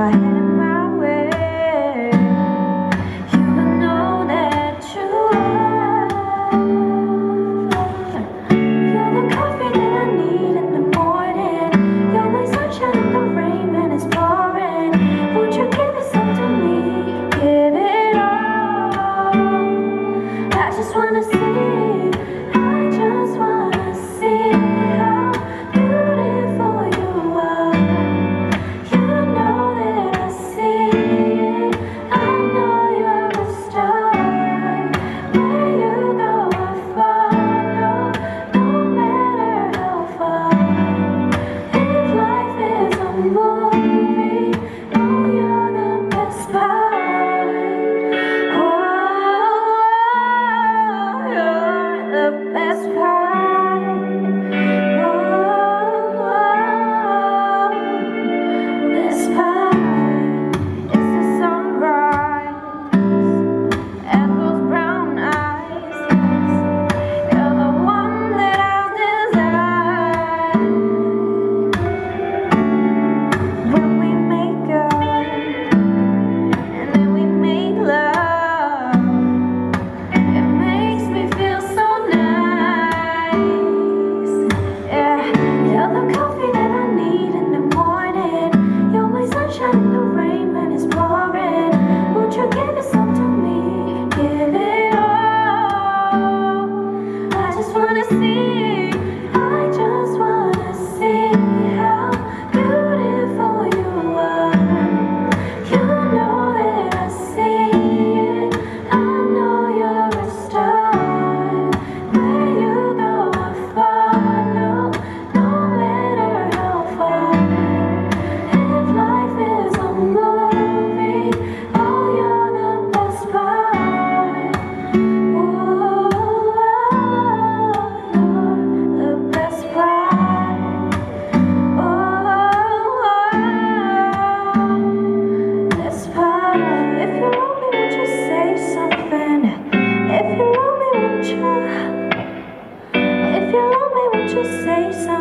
my Just say something?